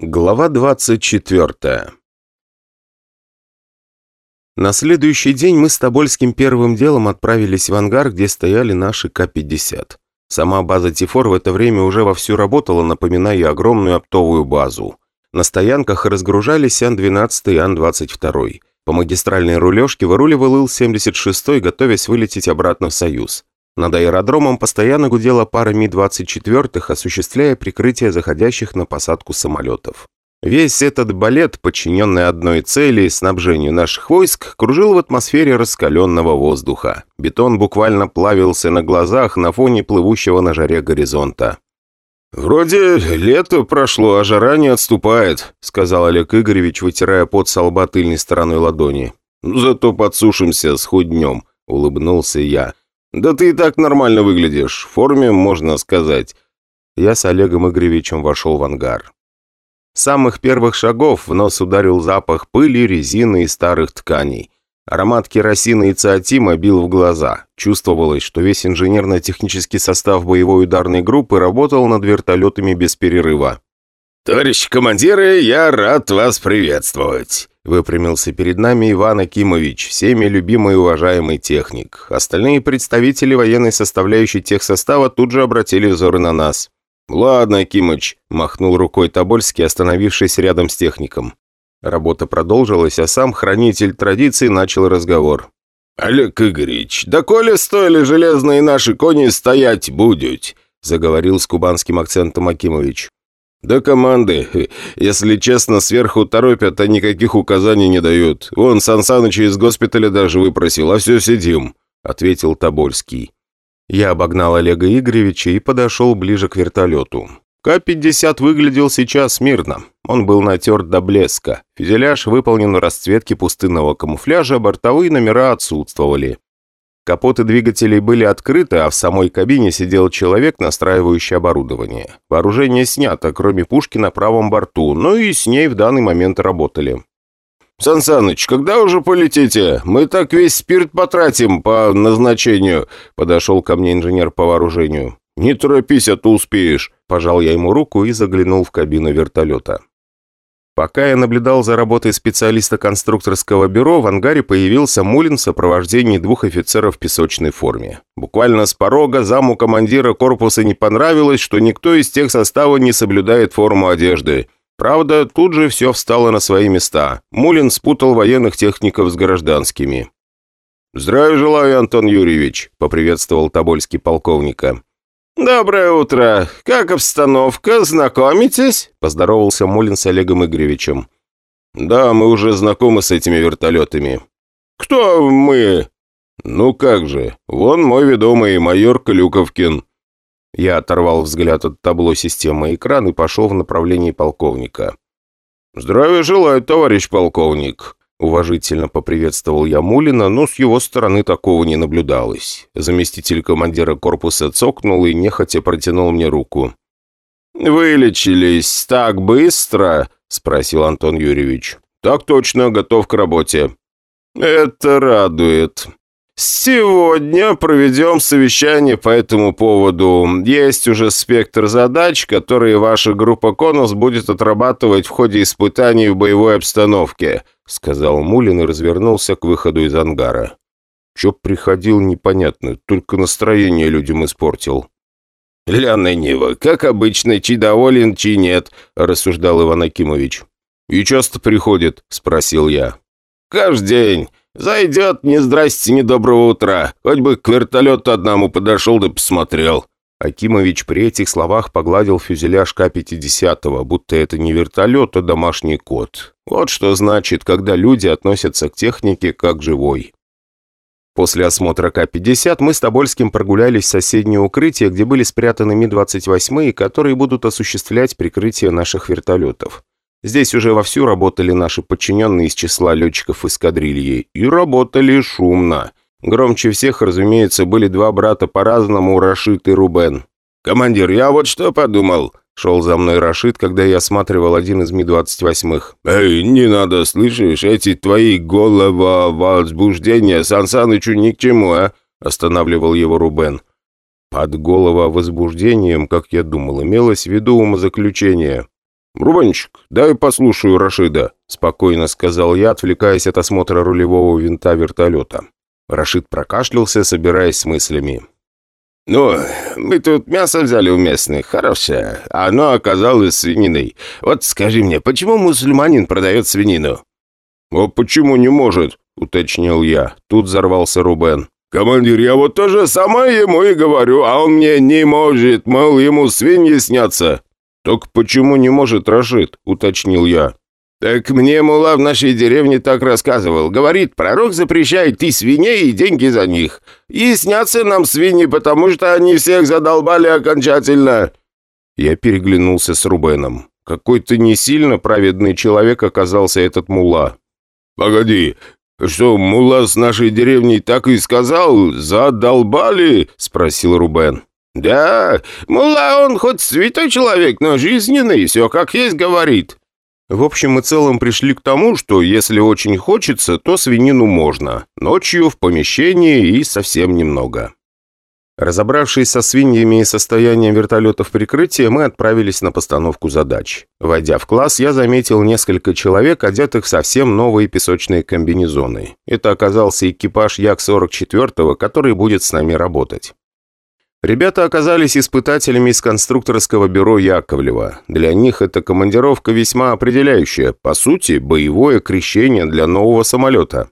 Глава 24 На следующий день мы с Тобольским первым делом отправились в ангар, где стояли наши К-50. Сама база Тифор в это время уже вовсю работала, напоминая огромную оптовую базу. На стоянках разгружались Ан-12 и Ан-22. По магистральной рулежке выруливал Ил-76, готовясь вылететь обратно в Союз. Над аэродромом постоянно гудела пара Ми-24, осуществляя прикрытие заходящих на посадку самолетов. Весь этот балет, подчиненный одной цели – снабжению наших войск, кружил в атмосфере раскаленного воздуха. Бетон буквально плавился на глазах на фоне плывущего на жаре горизонта. «Вроде лето прошло, а жара не отступает», – сказал Олег Игоревич, вытирая пот со лба тыльной стороной ладони. «Зато подсушимся с худнем», – улыбнулся я. «Да ты и так нормально выглядишь. В форме, можно сказать». Я с Олегом Игоревичем вошел в ангар. С самых первых шагов в нос ударил запах пыли, резины и старых тканей. Аромат керосина и циатима бил в глаза. Чувствовалось, что весь инженерно-технический состав боевой ударной группы работал над вертолетами без перерыва. «Товарищ командиры, я рад вас приветствовать!» Выпрямился перед нами Иван Акимович, всеми любимый и уважаемый техник. Остальные представители военной составляющей техсостава тут же обратили взоры на нас. «Ладно, Акимыч», – махнул рукой Тобольский, остановившись рядом с техником. Работа продолжилась, а сам хранитель традиций начал разговор. «Олег Игоревич, да коли стоили железные наши кони стоять будут», – заговорил с кубанским акцентом Акимович. «Да команды, если честно, сверху торопят, а никаких указаний не дают. Вон, Сан Саныч из госпиталя даже выпросил, а все сидим», — ответил Тобольский. Я обогнал Олега Игоревича и подошел ближе к вертолету. К-50 выглядел сейчас мирно. Он был натерт до блеска. Фюзеляж выполнен в расцветке пустынного камуфляжа, бортовые номера отсутствовали. Капоты двигателей были открыты, а в самой кабине сидел человек, настраивающий оборудование. Вооружение снято, кроме пушки на правом борту, но и с ней в данный момент работали. «Сан когда уже полетите? Мы так весь спирт потратим по назначению», — подошел ко мне инженер по вооружению. «Не торопись, а то успеешь», — пожал я ему руку и заглянул в кабину вертолета. Пока я наблюдал за работой специалиста конструкторского бюро, в ангаре появился Мулин в сопровождении двух офицеров в песочной форме. Буквально с порога заму командира корпуса не понравилось, что никто из тех состава не соблюдает форму одежды. Правда, тут же все встало на свои места. Мулин спутал военных техников с гражданскими. «Здравия желаю, Антон Юрьевич», — поприветствовал Тобольский полковника. «Доброе утро! Как обстановка? Знакомитесь?» – поздоровался Мулин с Олегом Игоревичем. «Да, мы уже знакомы с этими вертолетами». «Кто мы?» «Ну как же, вон мой ведомый майор Клюковкин». Я оторвал взгляд от табло системы экран и пошел в направлении полковника. «Здравия желаю, товарищ полковник!» Уважительно поприветствовал я Мулина, но с его стороны такого не наблюдалось. Заместитель командира корпуса цокнул и нехотя протянул мне руку. «Вылечились так быстро?» – спросил Антон Юрьевич. «Так точно, готов к работе». «Это радует. Сегодня проведем совещание по этому поводу. Есть уже спектр задач, которые ваша группа «Конус» будет отрабатывать в ходе испытаний в боевой обстановке», сказал Мулин и развернулся к выходу из ангара. Чё приходил, непонятно, только настроение людям испортил. «Ля Нива, как обычно, чи доволен, чи нет», рассуждал Иван Акимович. «И часто приходит?» – спросил я. «Каждый день. Зайдет, ни здрасте, ни доброго утра. Хоть бы к вертолету одному подошел да посмотрел». Акимович при этих словах погладил фюзеляж К-50, будто это не вертолет, а домашний кот. Вот что значит, когда люди относятся к технике как живой. После осмотра К-50 мы с Тобольским прогулялись в соседнее укрытие, где были спрятаны Ми-28, которые будут осуществлять прикрытие наших вертолетов. Здесь уже вовсю работали наши подчиненные из числа летчиков эскадрильи. И работали шумно. Громче всех, разумеется, были два брата по-разному, Рашид и Рубен. «Командир, я вот что подумал», — шел за мной Рашид, когда я осматривал один из Ми-28. «Эй, не надо, слышишь, эти твои голова возбуждения Сан Санычу ни к чему, а?» — останавливал его Рубен. Под голова возбуждением, как я думал, имелось в виду умозаключение. «Рубанчик, дай послушаю Рашида», — спокойно сказал я, отвлекаясь от осмотра рулевого винта вертолета. Рашид прокашлялся, собираясь с мыслями. «Ну, мы тут мясо взяли у местных, хорошее, а оно оказалось свининой. Вот скажи мне, почему мусульманин продает свинину?» «А почему не может?» — уточнил я. Тут взорвался Рубен. «Командир, я вот то же самое ему и говорю, а он мне не может, мол, ему свиньи снятся». «Так почему не может Рашид?» — уточнил я. «Так мне мула в нашей деревне так рассказывал. Говорит, пророк запрещает и свиней, и деньги за них. И снятся нам свиньи, потому что они всех задолбали окончательно». Я переглянулся с Рубеном. Какой-то не сильно праведный человек оказался этот мула. «Погоди, что, мула с нашей деревней так и сказал? Задолбали?» — спросил Рубен. «Да, мула он хоть святой человек, но жизненный, все как есть говорит». В общем и целом пришли к тому, что если очень хочется, то свинину можно. Ночью, в помещении и совсем немного. Разобравшись со свиньями и состоянием вертолетов прикрытия, мы отправились на постановку задач. Войдя в класс, я заметил несколько человек, одетых в совсем новые песочные комбинезоны. Это оказался экипаж Як-44, который будет с нами работать. Ребята оказались испытателями из конструкторского бюро Яковлева. Для них эта командировка весьма определяющая, по сути, боевое крещение для нового самолета.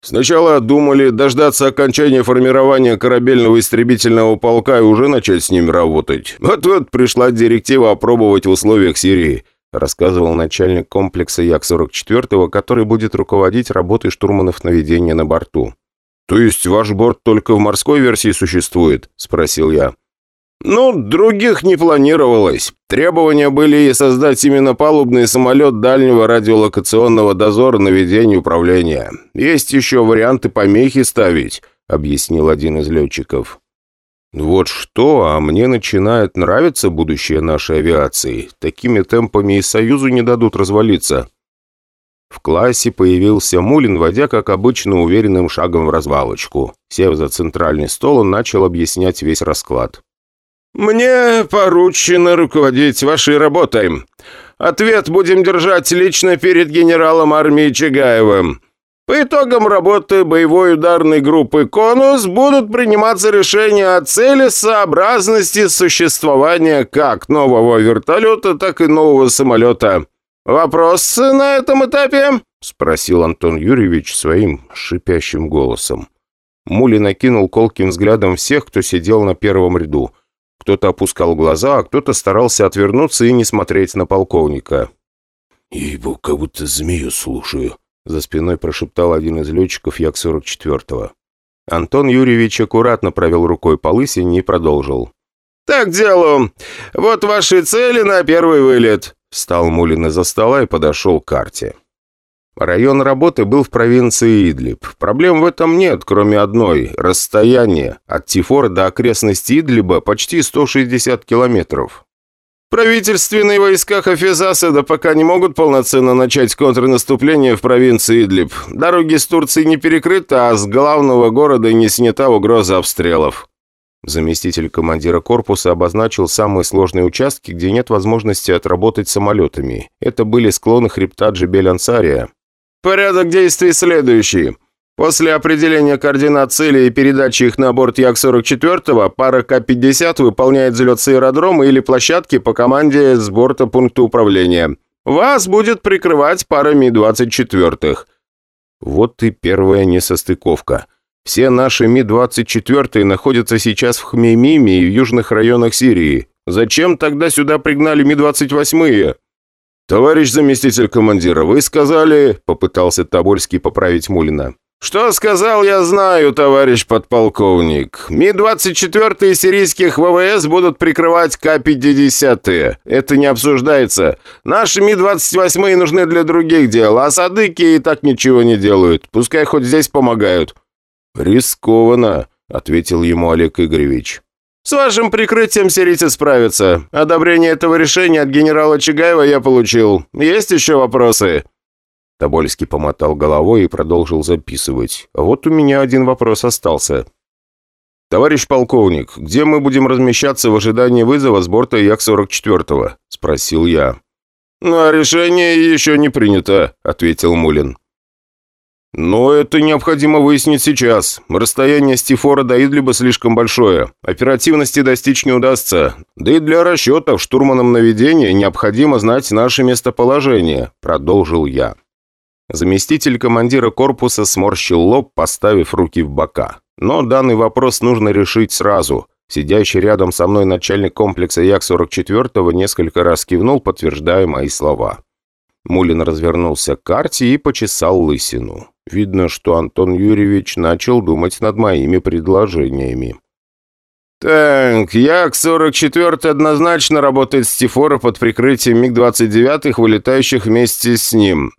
Сначала думали дождаться окончания формирования корабельного истребительного полка и уже начать с ними работать. Вот-вот пришла директива опробовать в условиях Сирии, рассказывал начальник комплекса Як-44, который будет руководить работой штурманов наведения на борту. «То есть ваш борт только в морской версии существует?» – спросил я. «Ну, других не планировалось. Требования были создать именно палубный самолет дальнего радиолокационного дозора на ведение управления. Есть еще варианты помехи ставить», — объяснил один из летчиков. «Вот что, а мне начинает нравиться будущее нашей авиации. Такими темпами и Союзу не дадут развалиться». В классе появился Мулин, водя, как обычно, уверенным шагом в развалочку. Сев за центральный стол, он начал объяснять весь расклад. «Мне поручено руководить вашей работой. Ответ будем держать лично перед генералом армии Чагаевым. По итогам работы боевой ударной группы «Конус» будут приниматься решения о целесообразности существования как нового вертолета, так и нового самолета». «Вопросы на этом этапе?» — спросил Антон Юрьевич своим шипящим голосом. Мули накинул колким взглядом всех, кто сидел на первом ряду. Кто-то опускал глаза, а кто-то старался отвернуться и не смотреть на полковника. «Ебу, как будто змею слушаю», — за спиной прошептал один из летчиков Як-44. Антон Юрьевич аккуратно провел рукой по лысине и продолжил. «Так делу. Вот ваши цели на первый вылет. Встал Мулин из-за стола и подошел к карте. Район работы был в провинции Идлиб. Проблем в этом нет, кроме одной – расстояние. От Тифора до окрестностей Идлиба почти 160 километров. Правительственные войска Хафизасада пока не могут полноценно начать контрнаступление в провинции Идлиб. Дороги с Турции не перекрыты, а с главного города не снята угроза обстрелов. Заместитель командира корпуса обозначил самые сложные участки, где нет возможности отработать самолетами. Это были склоны хребта Джебель-Ансария. Порядок действий следующий. После определения координат цели и передачи их на борт Як-44, пара К-50 выполняет взлет с аэродрома или площадки по команде с борта пункта управления. Вас будет прикрывать пара Ми-24. Вот и первая несостыковка. Все наши Ми-24 находятся сейчас в Хмеймиме и в южных районах Сирии. Зачем тогда сюда пригнали Ми-28-е? «Товарищ заместитель командира, вы сказали...» — попытался Тобольский поправить Мулина. «Что сказал, я знаю, товарищ подполковник. Ми-24 сирийских ВВС будут прикрывать К-50. Это не обсуждается. Наши Ми-28 нужны для других дел, а садыки и так ничего не делают. Пускай хоть здесь помогают. «Рискованно», — ответил ему Олег Игоревич. «С вашим прикрытием сирийцы справятся. Одобрение этого решения от генерала Чигаева я получил. Есть еще вопросы?» Тобольский помотал головой и продолжил записывать. «А вот у меня один вопрос остался. «Товарищ полковник, где мы будем размещаться в ожидании вызова с борта Як-44?» – спросил я. «А решение еще не принято», — ответил Мулин. «Но это необходимо выяснить сейчас. Расстояние Стифора до Идлиба слишком большое. Оперативности достичь не удастся. Да и для расчетов штурманом наведения необходимо знать наше местоположение», — продолжил я. Заместитель командира корпуса сморщил лоб, поставив руки в бока. Но данный вопрос нужно решить сразу. Сидящий рядом со мной начальник комплекса Як-44 несколько раз кивнул, подтверждая мои слова. Мулин развернулся к карте и почесал лысину. Видно, что Антон Юрьевич начал думать над моими предложениями. «Так, Як-44 однозначно работает с Тифора под прикрытием МиГ-29, вылетающих вместе с ним.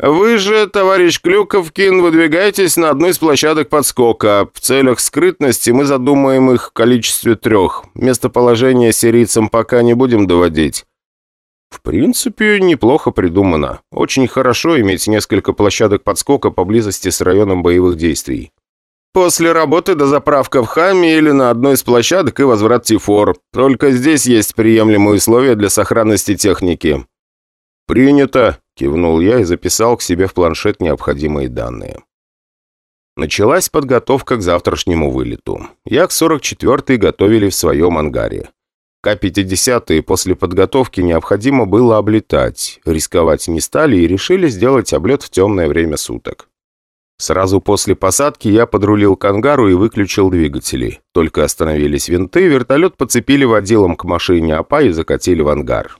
Вы же, товарищ Клюковкин, выдвигаетесь на одну из площадок подскока. В целях скрытности мы задумаем их в количестве трех. Местоположение сирийцам пока не будем доводить». В принципе, неплохо придумано. Очень хорошо иметь несколько площадок подскока поблизости с районом боевых действий. После работы до заправка в Хаме или на одной из площадок и возврат Тифор. Только здесь есть приемлемые условия для сохранности техники». «Принято», – кивнул я и записал к себе в планшет необходимые данные. Началась подготовка к завтрашнему вылету. Як-44 готовили в своем ангаре. К-50 после подготовки необходимо было облетать. Рисковать не стали и решили сделать облет в темное время суток. Сразу после посадки я подрулил к ангару и выключил двигатели. Только остановились винты, вертолет подцепили водилом к машине АПА и закатили в ангар.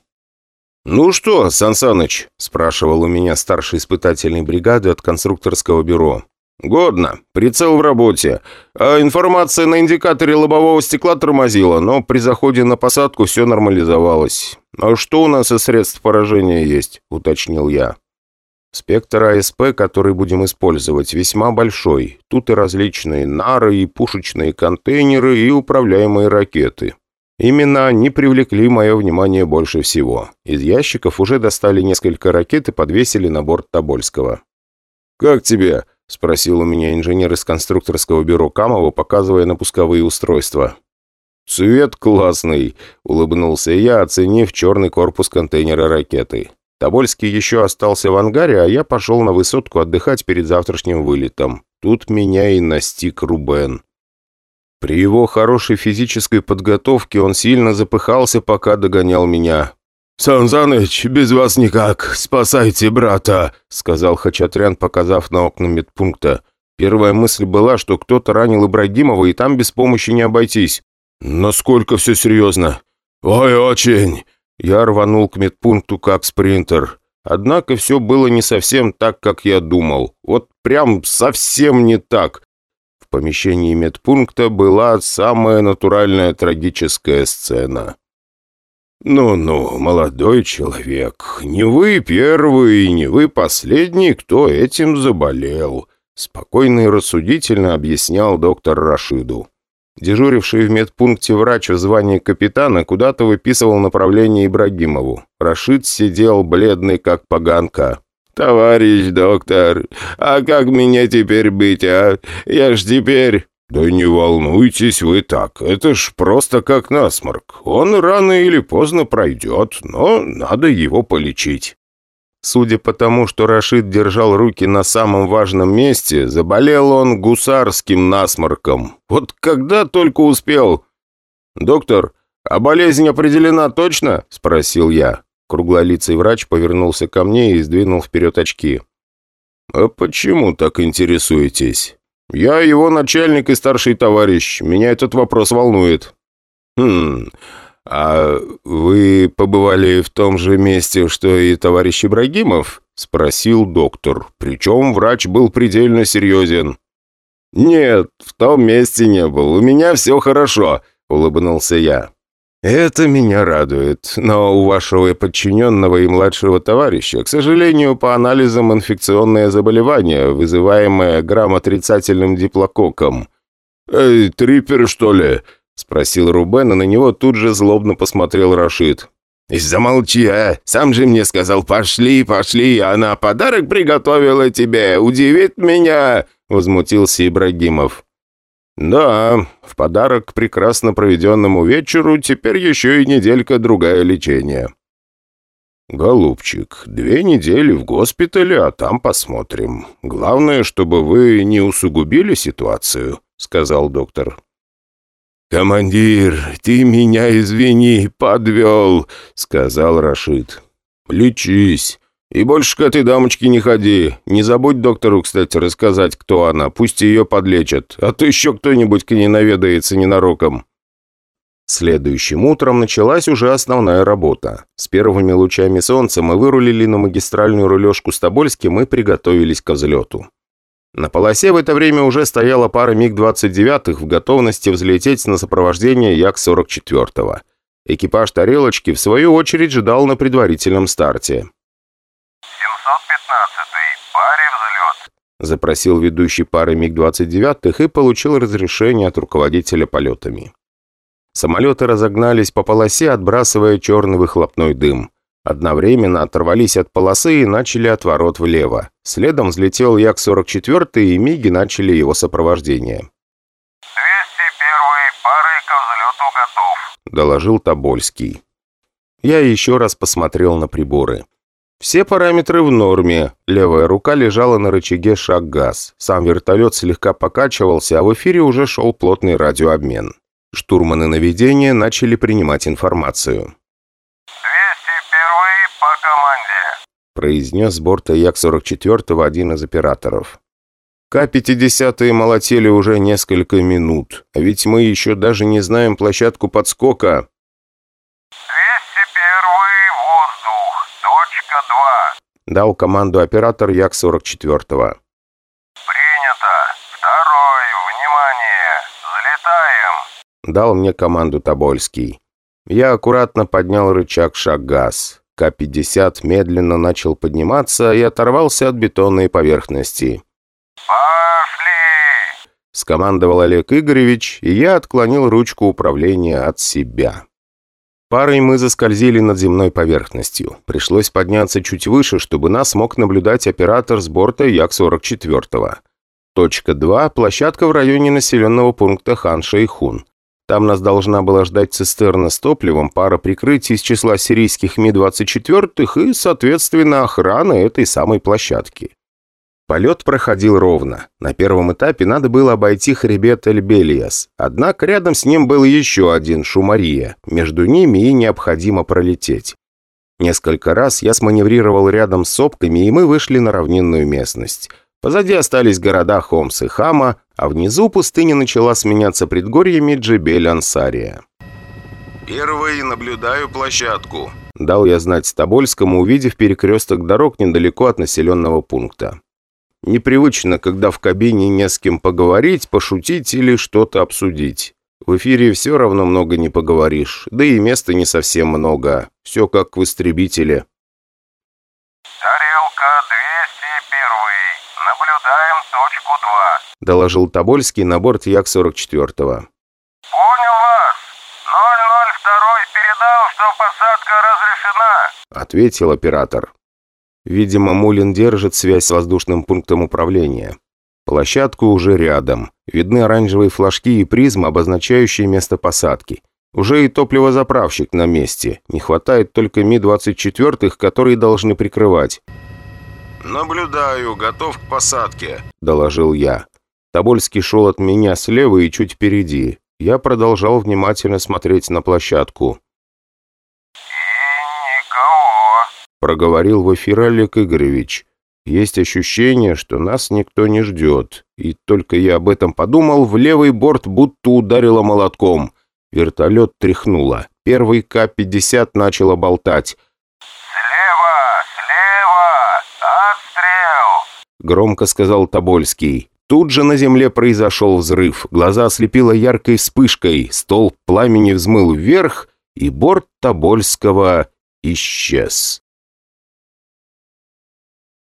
«Ну что, Сансаныч?» – спрашивал у меня старший испытательной бригады от конструкторского бюро. «Годно. Прицел в работе. А информация на индикаторе лобового стекла тормозила, но при заходе на посадку все нормализовалось. А что у нас из средств поражения есть?» – уточнил я. Спектр АСП, который будем использовать, весьма большой. Тут и различные нары, и пушечные контейнеры, и управляемые ракеты. Именно они привлекли мое внимание больше всего. Из ящиков уже достали несколько ракет и подвесили на борт Тобольского. «Как тебе?» – спросил у меня инженер из конструкторского бюро Камова, показывая на пусковые устройства. «Цвет классный», – улыбнулся я, оценив черный корпус контейнера ракеты. Тобольский еще остался в ангаре, а я пошел на высотку отдыхать перед завтрашним вылетом. Тут меня и настиг Рубен. При его хорошей физической подготовке он сильно запыхался, пока догонял меня. «Сан Саныч, без вас никак. Спасайте брата», — сказал Хачатрян, показав на окна медпункта. Первая мысль была, что кто-то ранил Ибрагимова, и там без помощи не обойтись. «Насколько все серьезно?» «Ой, очень. Я рванул к медпункту как спринтер. Однако все было не совсем так, как я думал. Вот прям совсем не так. В помещении медпункта была самая натуральная трагическая сцена. «Ну-ну, молодой человек, не вы первый, не вы последний, кто этим заболел», спокойно и рассудительно объяснял доктор Рашиду. Дежуривший в медпункте врач в звании капитана куда-то выписывал направление Ибрагимову. Рашид сидел бледный, как поганка. «Товарищ доктор, а как мне теперь быть, а? Я ж теперь...» «Да не волнуйтесь вы так, это ж просто как насморк. Он рано или поздно пройдет, но надо его полечить». Судя по тому, что Рашид держал руки на самом важном месте, заболел он гусарским насморком. Вот когда только успел. «Доктор, а болезнь определена точно?» – спросил я. Круглолицый врач повернулся ко мне и сдвинул вперед очки. «А почему так интересуетесь?» «Я его начальник и старший товарищ. Меня этот вопрос волнует». «Хм, «А вы побывали в том же месте, что и товарищ Ибрагимов?» – спросил доктор. Причем врач был предельно серьезен. «Нет, в том месте не был. У меня все хорошо», – улыбнулся я. «Это меня радует, но у вашего подчиненного и младшего товарища, к сожалению, по анализам инфекционное заболевание, вызываемое грамотрицательным диплококком». «Эй, трипер, что ли?» Спросил Рубен, и на него тут же злобно посмотрел Рашид. «Замолчи, а! Сам же мне сказал, пошли, пошли, она подарок приготовила тебе, удивит меня!» Возмутился Ибрагимов. «Да, в подарок к прекрасно проведенному вечеру теперь еще и неделька-другая лечения». «Голубчик, две недели в госпитале, а там посмотрим. Главное, чтобы вы не усугубили ситуацию», — сказал доктор. «Командир, ты меня извини, подвел», — сказал Рашид. «Лечись. И больше к этой дамочке не ходи. Не забудь доктору, кстати, рассказать, кто она. Пусть ее подлечат. А то еще кто-нибудь к ней наведается ненароком». Следующим утром началась уже основная работа. С первыми лучами солнца мы вырулили на магистральную рулежку с Тобольским и приготовились к взлету. На полосе в это время уже стояла пара МиГ-29 в готовности взлететь на сопровождение Як-44. Экипаж «Тарелочки» в свою очередь ждал на предварительном старте. Запросил ведущий пары МиГ-29 и получил разрешение от руководителя полетами. Самолеты разогнались по полосе, отбрасывая черный выхлопной дым. Одновременно оторвались от полосы и начали отворот влево. Следом взлетел Як-44 и Миги начали его сопровождение. «201-й, парой ко взлету готов», – доложил Тобольский. Я еще раз посмотрел на приборы. Все параметры в норме. Левая рука лежала на рычаге шаг-газ. Сам вертолет слегка покачивался, а в эфире уже шел плотный радиообмен. Штурманы наведения начали принимать информацию. 201-й по команде», произнес с борта Як-44 один из операторов. К-50 молотели уже несколько минут, а ведь мы еще даже не знаем площадку подскока. 201-й воздух, точка 2. Дал команду оператор Як-44. Принято. Второй, внимание, взлетаем. Дал мне команду Тобольский. Я аккуратно поднял рычаг шаг-газ. К-50 медленно начал подниматься и оторвался от бетонной поверхности. Пошли. Скомандовал Олег Игоревич, и я отклонил ручку управления от себя. Парой мы заскользили над земной поверхностью. Пришлось подняться чуть выше, чтобы нас мог наблюдать оператор с борта Як-44. Точка 2 – площадка в районе населенного пункта Хан-Шейхун. Там нас должна была ждать цистерна с топливом, пара прикрытий из числа сирийских Ми-24 и, соответственно, охрана этой самой площадки. Полет проходил ровно. На первом этапе надо было обойти хребет Эльбелиас. Однако рядом с ним был еще один Шумария. Между ними и необходимо пролететь. Несколько раз я сманеврировал рядом с сопками, и мы вышли на равнинную местность. Позади остались города Хомс и Хама, а внизу пустыня начала сменяться предгорьями Джебель-Ансария. «Первый наблюдаю площадку», – дал я знать Стобольскому, увидев перекресток дорог недалеко от населенного пункта. Непривычно, когда в кабине не с кем поговорить, пошутить или что-то обсудить. В эфире все равно много не поговоришь, да и места не совсем много. Все как в истребителе. Тарелка 201-й. Наблюдаем точку 2. Доложил Тобольский на борт Як-44. Понял вас. 002 передал, что посадка разрешена. Ответил оператор. Видимо, Мулин держит связь с воздушным пунктом управления. Площадка уже рядом. Видны оранжевые флажки и призмы, обозначающие место посадки. Уже и топливозаправщик на месте. Не хватает только Ми-24, которые должны прикрывать. «Наблюдаю, готов к посадке», – доложил я. Тобольский шел от меня слева и чуть впереди. Я продолжал внимательно смотреть на площадку. И никого. Проговорил в эфир Олег Игоревич. Есть ощущение, что нас никто не ждет. И только я об этом подумал, в левый борт будто ударило молотком. Вертолет тряхнуло. Первый К-50 начал болтать. Слева, слева. Отстрел. Громко сказал Тобольский. Тут же на земле произошел взрыв. Глаза ослепило яркой вспышкой. Столб пламени взмыл вверх, и борт Тобольского исчез.